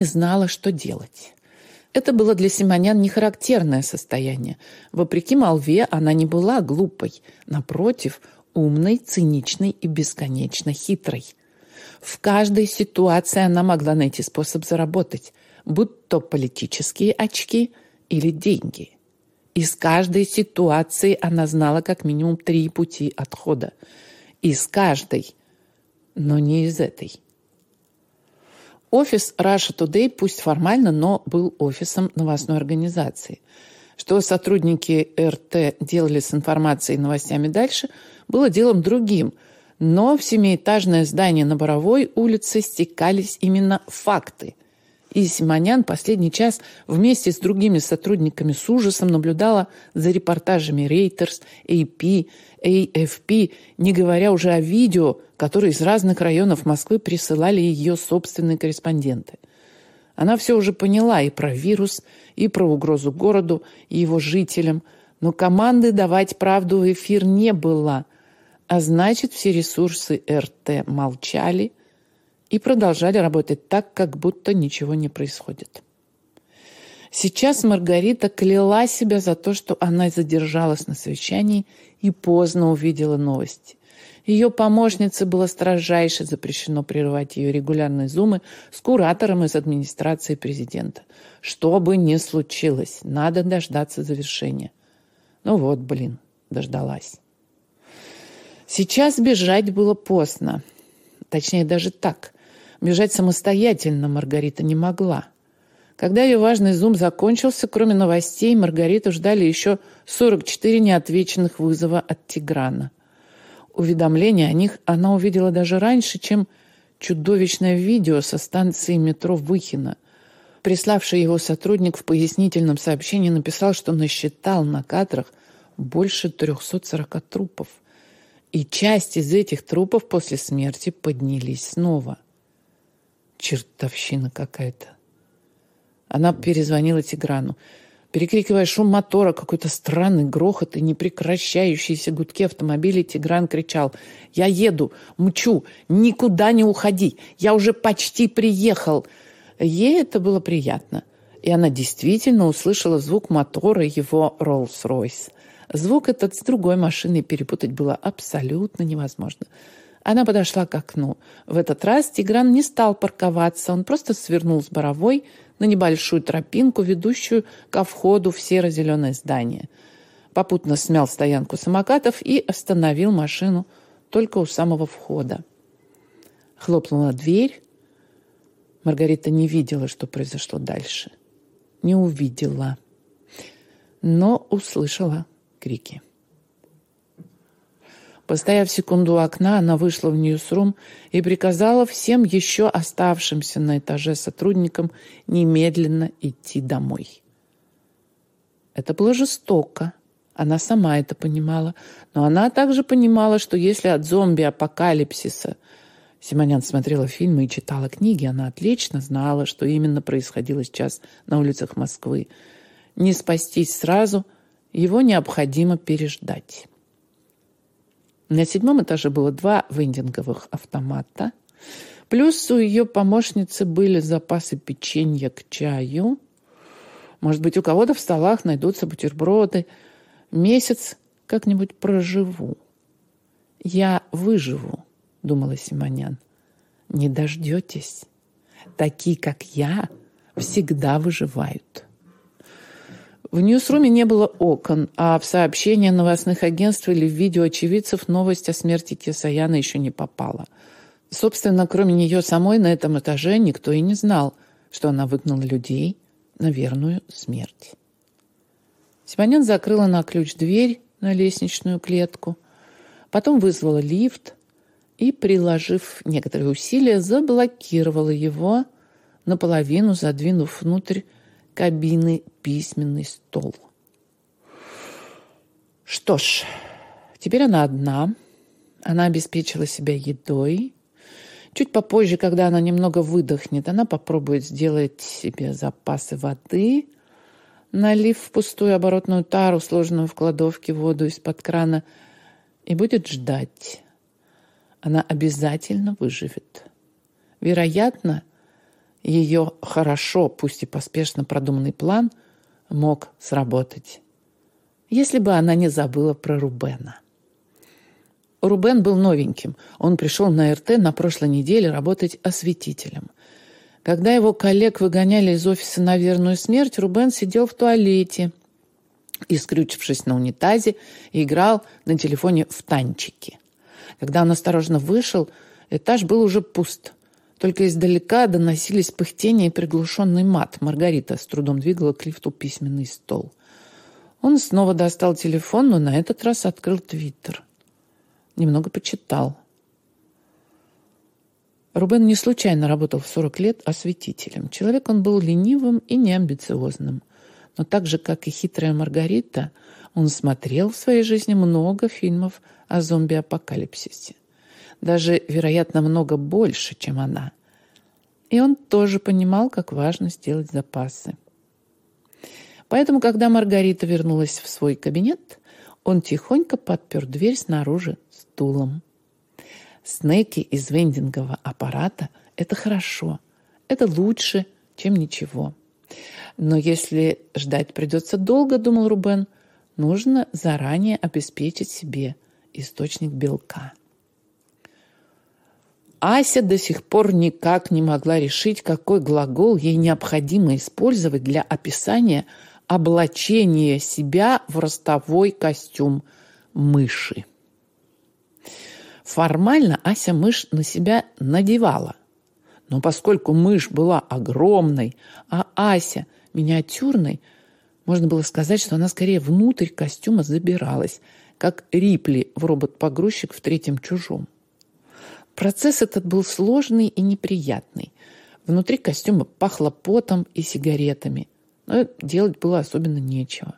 знала, что делать. Это было для Симонян нехарактерное состояние. Вопреки молве, она не была глупой. Напротив, умной, циничной и бесконечно хитрой. В каждой ситуации она могла найти способ заработать, будь то политические очки или деньги. Из каждой ситуации она знала как минимум три пути отхода. Из каждой, но не из этой. Офис Russia Today, пусть формально, но был офисом новостной организации. Что сотрудники РТ делали с информацией и новостями дальше, было делом другим. Но в семиэтажное здание на Боровой улице стекались именно факты. И Симонян последний час вместе с другими сотрудниками с ужасом наблюдала за репортажами Reuters, AP, AFP, не говоря уже о видео, которые из разных районов Москвы присылали ее собственные корреспонденты. Она все уже поняла и про вирус, и про угрозу городу и его жителям, но команды давать правду в эфир не было, а значит, все ресурсы РТ молчали и продолжали работать так, как будто ничего не происходит. Сейчас Маргарита кляла себя за то, что она задержалась на совещании и поздно увидела новости. Ее помощнице было строжайше запрещено прерывать ее регулярные зумы с куратором из администрации президента. Что бы ни случилось, надо дождаться завершения. Ну вот, блин, дождалась. Сейчас бежать было поздно. Точнее, даже так. Бежать самостоятельно Маргарита не могла. Когда ее важный зум закончился, кроме новостей, Маргариту ждали еще 44 неотвеченных вызова от Тиграна. Уведомление о них она увидела даже раньше, чем чудовищное видео со станции метро Выхино. Приславший его сотрудник в пояснительном сообщении написал, что насчитал на кадрах больше 340 трупов. И часть из этих трупов после смерти поднялись снова. Чертовщина какая-то. Она перезвонила Тиграну. Перекрикивая шум мотора, какой-то странный грохот и непрекращающиеся гудки автомобилей, Тигран кричал «Я еду! Мчу! Никуда не уходи! Я уже почти приехал!» Ей это было приятно. И она действительно услышала звук мотора его Роллс-Ройс. Звук этот с другой машиной перепутать было абсолютно невозможно. Она подошла к окну. В этот раз Тигран не стал парковаться, он просто свернул с Боровой на небольшую тропинку, ведущую ко входу в серо-зеленое здание. Попутно смял стоянку самокатов и остановил машину только у самого входа. Хлопнула дверь. Маргарита не видела, что произошло дальше. Не увидела, но услышала крики. Постояв секунду у окна, она вышла в Ньюсрум и приказала всем еще оставшимся на этаже сотрудникам немедленно идти домой. Это было жестоко. Она сама это понимала. Но она также понимала, что если от зомби-апокалипсиса Симонян смотрела фильмы и читала книги, она отлично знала, что именно происходило сейчас на улицах Москвы. Не спастись сразу, его необходимо переждать. На седьмом этаже было два вендинговых автомата. Плюс у ее помощницы были запасы печенья к чаю. Может быть, у кого-то в столах найдутся бутерброды. Месяц как-нибудь проживу. Я выживу, думала Симонян. Не дождетесь. Такие, как я, всегда выживают. В Ньюсруме не было окон, а в сообщения новостных агентств или в видео очевидцев новость о смерти Кесаяна еще не попала. Собственно, кроме нее самой на этом этаже никто и не знал, что она выгнала людей на верную смерть. Симонян закрыла на ключ дверь на лестничную клетку, потом вызвала лифт и, приложив некоторые усилия, заблокировала его, наполовину задвинув внутрь кабины письменный стол. Что ж, теперь она одна. Она обеспечила себя едой. Чуть попозже, когда она немного выдохнет, она попробует сделать себе запасы воды, налив в пустую оборотную тару, сложенную в кладовке, воду из-под крана, и будет ждать. Она обязательно выживет. Вероятно, ее хорошо, пусть и поспешно продуманный план мог сработать. Если бы она не забыла про Рубена. Рубен был новеньким. Он пришел на РТ на прошлой неделе работать осветителем. Когда его коллег выгоняли из офиса на верную смерть, Рубен сидел в туалете и, скрючившись на унитазе, играл на телефоне в танчики. Когда он осторожно вышел, этаж был уже пуст. Только издалека доносились пыхтения и приглушенный мат. Маргарита с трудом двигала к лифту письменный стол. Он снова достал телефон, но на этот раз открыл Твиттер. Немного почитал. Рубен не случайно работал в 40 лет осветителем. Человек он был ленивым и неамбициозным. Но так же, как и хитрая Маргарита, он смотрел в своей жизни много фильмов о зомби-апокалипсисе даже, вероятно, много больше, чем она. И он тоже понимал, как важно сделать запасы. Поэтому, когда Маргарита вернулась в свой кабинет, он тихонько подпер дверь снаружи стулом. Снеки из вендингового аппарата – это хорошо, это лучше, чем ничего. Но если ждать придется долго, думал Рубен, нужно заранее обеспечить себе источник белка. Ася до сих пор никак не могла решить, какой глагол ей необходимо использовать для описания облачения себя в ростовой костюм мыши. Формально Ася мышь на себя надевала. Но поскольку мышь была огромной, а Ася миниатюрной, можно было сказать, что она скорее внутрь костюма забиралась, как Рипли в робот-погрузчик в третьем чужом. Процесс этот был сложный и неприятный. Внутри костюма пахло потом и сигаретами, но делать было особенно нечего.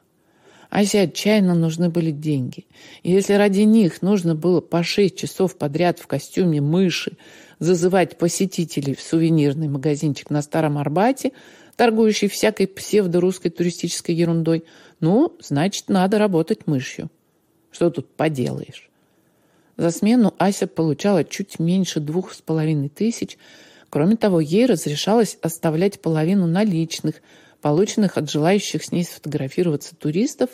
Асе отчаянно нужны были деньги. И если ради них нужно было по шесть часов подряд в костюме мыши зазывать посетителей в сувенирный магазинчик на Старом Арбате, торгующий всякой псевдорусской туристической ерундой, ну, значит, надо работать мышью. Что тут поделаешь? За смену Ася получала чуть меньше двух с половиной тысяч. Кроме того, ей разрешалось оставлять половину наличных, полученных от желающих с ней сфотографироваться туристов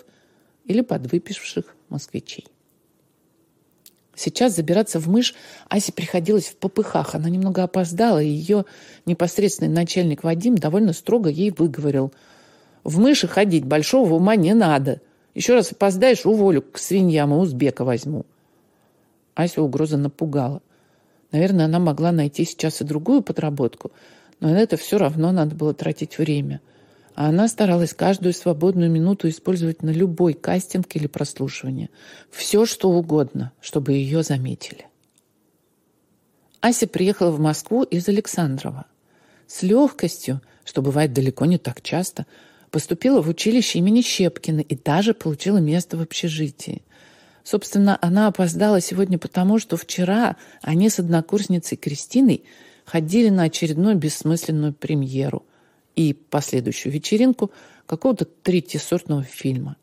или подвыпивших москвичей. Сейчас забираться в мышь Асе приходилось в попыхах. Она немного опоздала, и ее непосредственный начальник Вадим довольно строго ей выговорил. «В мыши ходить большого ума не надо. Еще раз опоздаешь, уволю к свиньям и узбека возьму». Ася угроза напугала. Наверное, она могла найти сейчас и другую подработку, но на это все равно надо было тратить время. А она старалась каждую свободную минуту использовать на любой кастинг или прослушивание. Все, что угодно, чтобы ее заметили. Ася приехала в Москву из Александрова. С легкостью, что бывает далеко не так часто, поступила в училище имени Щепкина и даже получила место в общежитии. Собственно, она опоздала сегодня потому, что вчера они с однокурсницей Кристиной ходили на очередную бессмысленную премьеру и последующую вечеринку какого-то третьесортного фильма.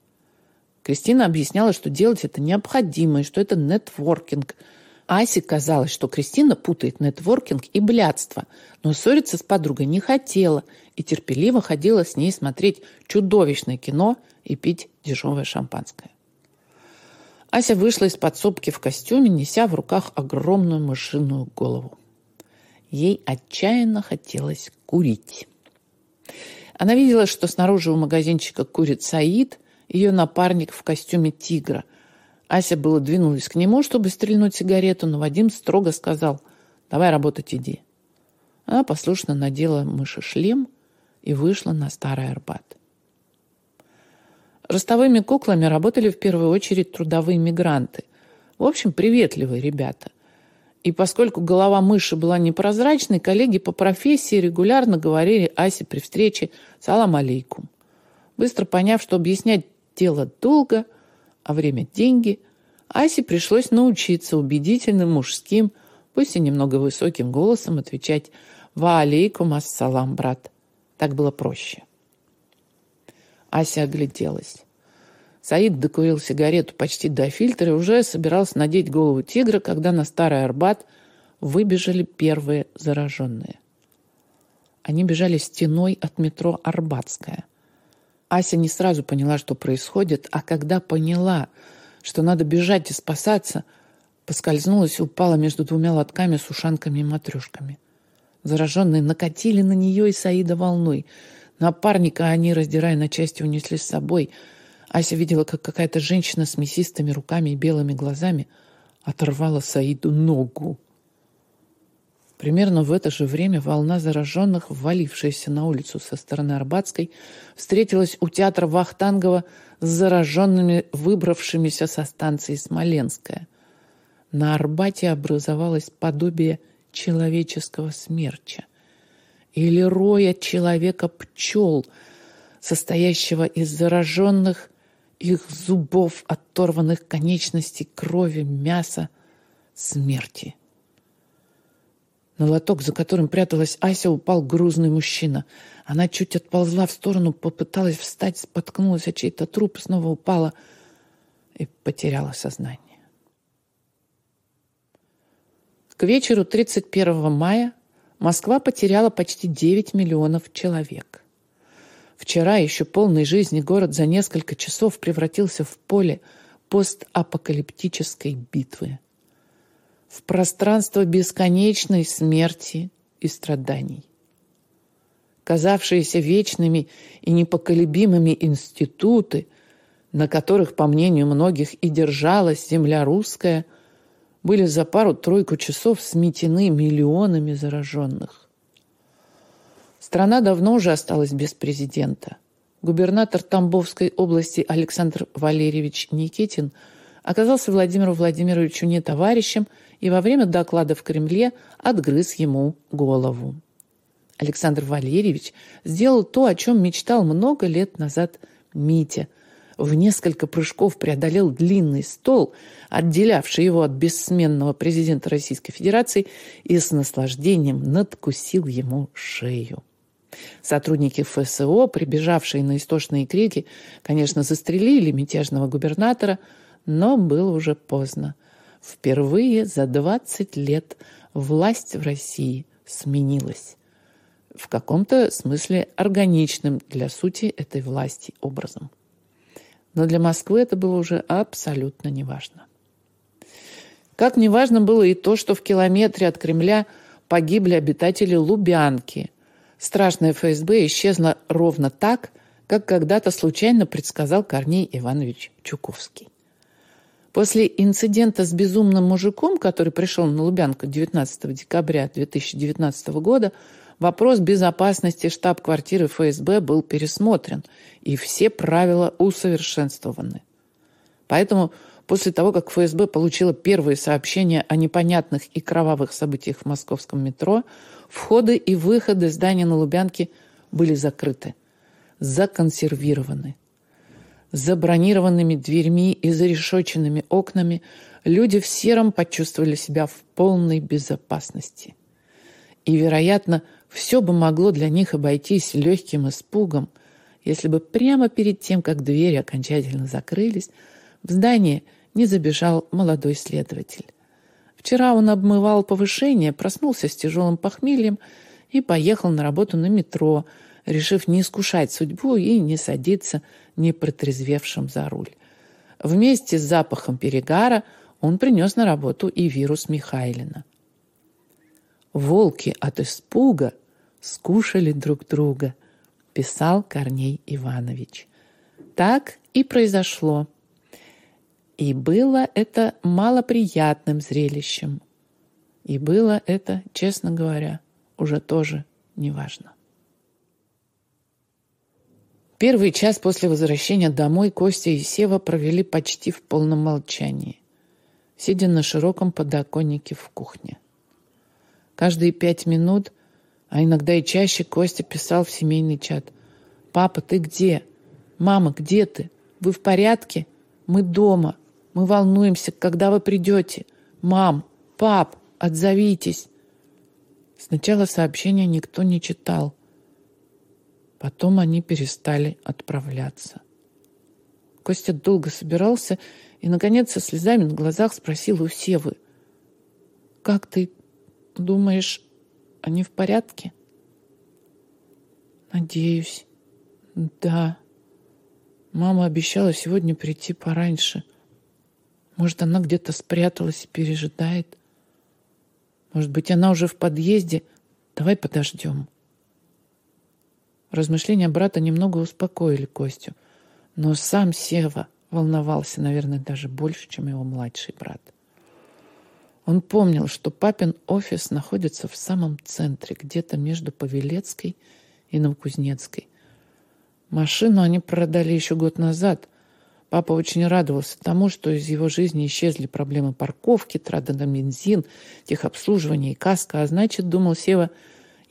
Кристина объясняла, что делать это необходимо, и что это нетворкинг. Асе казалось, что Кристина путает нетворкинг и блядство, но ссориться с подругой не хотела и терпеливо ходила с ней смотреть чудовищное кино и пить дешевое шампанское. Ася вышла из подсобки в костюме, неся в руках огромную мышиную голову. Ей отчаянно хотелось курить. Она видела, что снаружи у магазинчика курит Саид, ее напарник в костюме тигра. Ася было двинулась к нему, чтобы стрельнуть сигарету, но Вадим строго сказал «Давай работать иди». Она послушно надела мыши шлем и вышла на Старый Арбат. Ростовыми куклами работали в первую очередь трудовые мигранты. В общем, приветливые ребята. И поскольку голова мыши была непрозрачной, коллеги по профессии регулярно говорили Асе при встрече «Салам алейкум». Быстро поняв, что объяснять дело долго, а время – деньги, Асе пришлось научиться убедительным мужским, пусть и немного высоким голосом отвечать «Ва алейкум ассалам, брат». Так было проще. Ася огляделась. Саид докурил сигарету почти до фильтра и уже собирался надеть голову тигра, когда на Старый Арбат выбежали первые зараженные. Они бежали стеной от метро Арбатская. Ася не сразу поняла, что происходит, а когда поняла, что надо бежать и спасаться, поскользнулась и упала между двумя лотками с ушанками и матрешками. Зараженные накатили на нее и Саида волной. Напарника они, раздирая на части, унесли с собой. Ася видела, как какая-то женщина с мясистыми руками и белыми глазами оторвала Саиду ногу. Примерно в это же время волна зараженных, ввалившаяся на улицу со стороны Арбатской, встретилась у театра Вахтангова с зараженными, выбравшимися со станции Смоленская. На Арбате образовалось подобие человеческого смерча или роя человека-пчел, состоящего из зараженных их зубов, оторванных конечностей, крови, мяса, смерти. На лоток, за которым пряталась Ася, упал грузный мужчина. Она чуть отползла в сторону, попыталась встать, споткнулась о чей-то труп, снова упала и потеряла сознание. К вечеру 31 мая Москва потеряла почти 9 миллионов человек. Вчера еще полный жизни город за несколько часов превратился в поле постапокалиптической битвы в пространство бесконечной смерти и страданий. Казавшиеся вечными и непоколебимыми институты, на которых, по мнению многих, и держалась земля русская, были за пару-тройку часов сметены миллионами зараженных. Страна давно уже осталась без президента. Губернатор Тамбовской области Александр Валерьевич Никитин оказался Владимиру Владимировичу не товарищем – и во время доклада в Кремле отгрыз ему голову. Александр Валерьевич сделал то, о чем мечтал много лет назад Митя. В несколько прыжков преодолел длинный стол, отделявший его от бессменного президента Российской Федерации, и с наслаждением надкусил ему шею. Сотрудники ФСО, прибежавшие на истошные крики, конечно, застрелили мятежного губернатора, но было уже поздно. Впервые за 20 лет власть в России сменилась. В каком-то смысле органичным для сути этой власти образом. Но для Москвы это было уже абсолютно неважно. Как неважно было и то, что в километре от Кремля погибли обитатели Лубянки. Страшное ФСБ исчезло ровно так, как когда-то случайно предсказал Корней Иванович Чуковский. После инцидента с безумным мужиком, который пришел на Лубянку 19 декабря 2019 года, вопрос безопасности штаб-квартиры ФСБ был пересмотрен, и все правила усовершенствованы. Поэтому после того, как ФСБ получила первые сообщения о непонятных и кровавых событиях в московском метро, входы и выходы здания на Лубянке были закрыты, законсервированы забронированными дверьми и зарешоченными окнами люди в сером почувствовали себя в полной безопасности. И, вероятно, все бы могло для них обойтись легким испугом, если бы прямо перед тем, как двери окончательно закрылись, в здание не забежал молодой следователь. Вчера он обмывал повышение, проснулся с тяжелым похмельем и поехал на работу на метро, решив не искушать судьбу и не садиться не протрезвевшим за руль. Вместе с запахом перегара он принес на работу и вирус Михайлина. «Волки от испуга скушали друг друга», – писал Корней Иванович. Так и произошло. И было это малоприятным зрелищем. И было это, честно говоря, уже тоже неважно. Первый час после возвращения домой Костя и Сева провели почти в полном молчании, сидя на широком подоконнике в кухне. Каждые пять минут, а иногда и чаще, Костя писал в семейный чат. «Папа, ты где? Мама, где ты? Вы в порядке? Мы дома. Мы волнуемся, когда вы придете. Мам, пап, отзовитесь». Сначала сообщения никто не читал – Потом они перестали отправляться. Костя долго собирался и, наконец, со слезами на глазах спросил у Севы. «Как ты думаешь, они в порядке?» Надеюсь. Да. Мама обещала сегодня прийти пораньше. Может, она где-то спряталась и пережидает. Может быть, она уже в подъезде. Давай подождем. Размышления брата немного успокоили Костю. Но сам Сева волновался, наверное, даже больше, чем его младший брат. Он помнил, что папин офис находится в самом центре, где-то между Павелецкой и Новокузнецкой. Машину они продали еще год назад. Папа очень радовался тому, что из его жизни исчезли проблемы парковки, траты на бензин, техобслуживания и каска, а значит, думал Сева,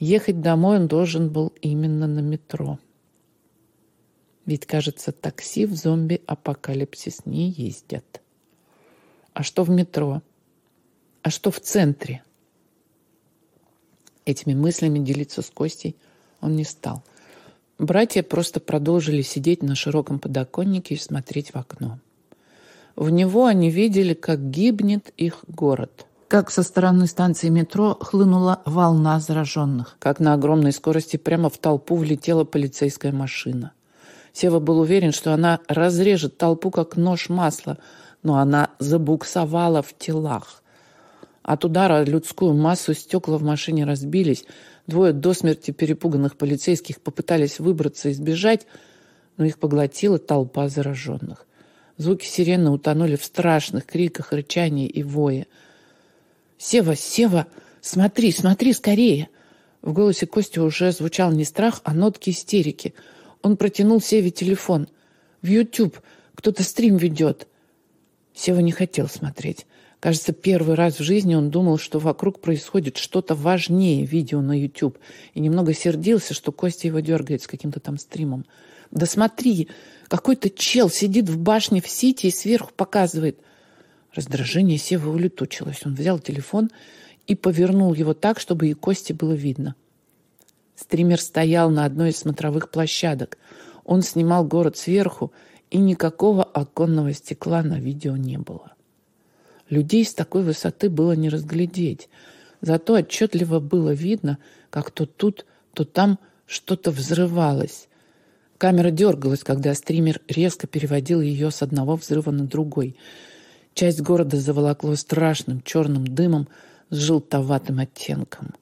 ехать домой он должен был именно на метро. Ведь, кажется, такси в зомби-апокалипсис не ездят. А что в метро? А что в центре? Этими мыслями делиться с Костей он не стал. Братья просто продолжили сидеть на широком подоконнике и смотреть в окно. В него они видели, как гибнет их город. Как со стороны станции метро хлынула волна зараженных. Как на огромной скорости прямо в толпу влетела полицейская машина. Сева был уверен, что она разрежет толпу, как нож масла, но она забуксовала в телах. От удара людскую массу стекла в машине разбились. Двое до смерти перепуганных полицейских попытались выбраться и сбежать, но их поглотила толпа зараженных. Звуки сирены утонули в страшных криках, рычании и вое. «Сева, Сева, смотри, смотри скорее!» В голосе Кости уже звучал не страх, а нотки истерики – он протянул Севе телефон. «В YouTube кто-то стрим ведет». Сева не хотел смотреть. Кажется, первый раз в жизни он думал, что вокруг происходит что-то важнее видео на YouTube. И немного сердился, что Костя его дергает с каким-то там стримом. «Да смотри, какой-то чел сидит в башне в Сити и сверху показывает». Раздражение Севы улетучилось. Он взял телефон и повернул его так, чтобы и Косте было видно. Стример стоял на одной из смотровых площадок. Он снимал город сверху, и никакого оконного стекла на видео не было. Людей с такой высоты было не разглядеть. Зато отчетливо было видно, как то тут, то там что-то взрывалось. Камера дергалась, когда стример резко переводил ее с одного взрыва на другой. Часть города заволокло страшным черным дымом с желтоватым оттенком.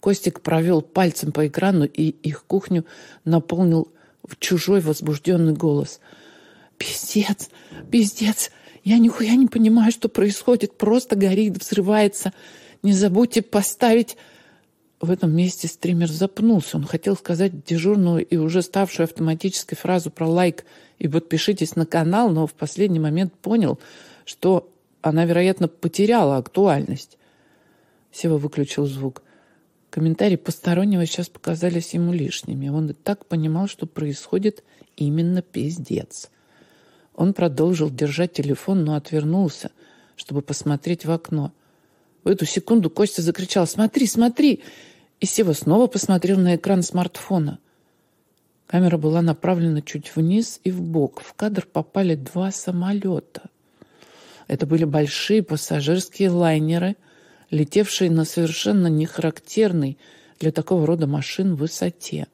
Костик провел пальцем по экрану, и их кухню наполнил в чужой возбужденный голос. «Пиздец! Пиздец! Я нихуя не понимаю, что происходит. Просто горит, взрывается. Не забудьте поставить...» В этом месте стример запнулся. Он хотел сказать дежурную и уже ставшую автоматической фразу про лайк и подпишитесь на канал, но в последний момент понял, что она, вероятно, потеряла актуальность. Сева выключил звук. Комментарии постороннего сейчас показались ему лишними. Он и так понимал, что происходит именно пиздец. Он продолжил держать телефон, но отвернулся, чтобы посмотреть в окно. В эту секунду Костя закричал «Смотри, смотри!» И Сева снова посмотрел на экран смартфона. Камера была направлена чуть вниз и вбок. В кадр попали два самолета. Это были большие пассажирские лайнеры – летевшие на совершенно нехарактерной для такого рода машин высоте.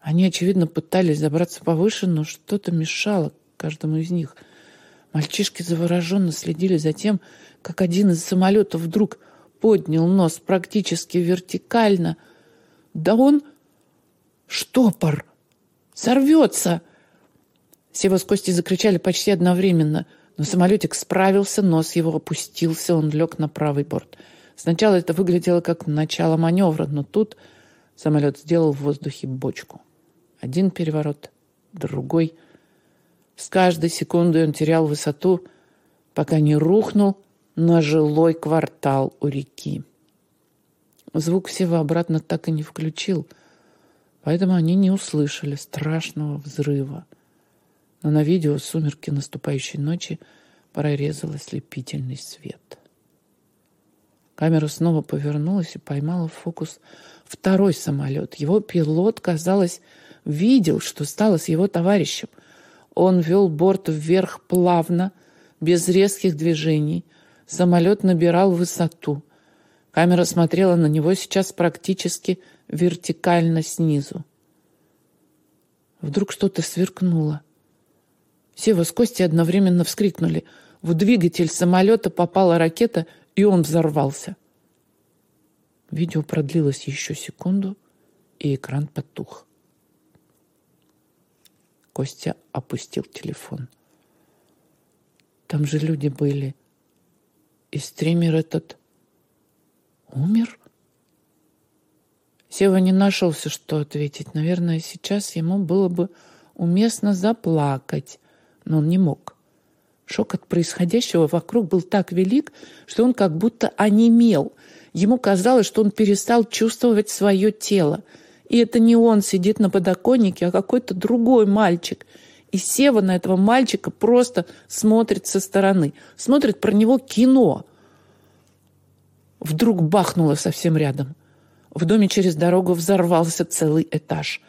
Они, очевидно, пытались забраться повыше, но что-то мешало каждому из них. Мальчишки завороженно следили за тем, как один из самолетов вдруг поднял нос практически вертикально. Да он штопор! Сорвется! Сева с Костей закричали почти одновременно – но самолетик справился, нос его опустился, он лег на правый борт. Сначала это выглядело как начало маневра, но тут самолет сделал в воздухе бочку. Один переворот, другой. С каждой секундой он терял высоту, пока не рухнул на жилой квартал у реки. Звук всего обратно так и не включил, поэтому они не услышали страшного взрыва но на видео сумерки наступающей ночи прорезал ослепительный свет. Камера снова повернулась и поймала в фокус второй самолет. Его пилот, казалось, видел, что стало с его товарищем. Он вел борт вверх плавно, без резких движений. Самолет набирал высоту. Камера смотрела на него сейчас практически вертикально снизу. Вдруг что-то сверкнуло. Сева с Костей одновременно вскрикнули. В двигатель самолета попала ракета, и он взорвался. Видео продлилось еще секунду, и экран потух. Костя опустил телефон. Там же люди были. И стример этот умер? Сева не нашелся, что ответить. Наверное, сейчас ему было бы уместно заплакать, но он не мог. Шок от происходящего вокруг был так велик, что он как будто онемел. Ему казалось, что он перестал чувствовать свое тело. И это не он сидит на подоконнике, а какой-то другой мальчик. И Сева на этого мальчика просто смотрит со стороны. Смотрит про него кино. Вдруг бахнуло совсем рядом. В доме через дорогу взорвался целый этаж.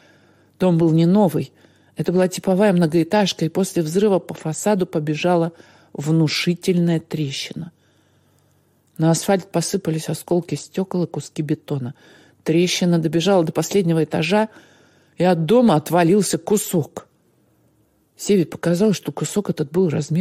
Дом был не новый. Это была типовая многоэтажка, и после взрыва по фасаду побежала внушительная трещина. На асфальт посыпались осколки стекол и куски бетона. Трещина добежала до последнего этажа, и от дома отвалился кусок. Севе показалось, что кусок этот был размером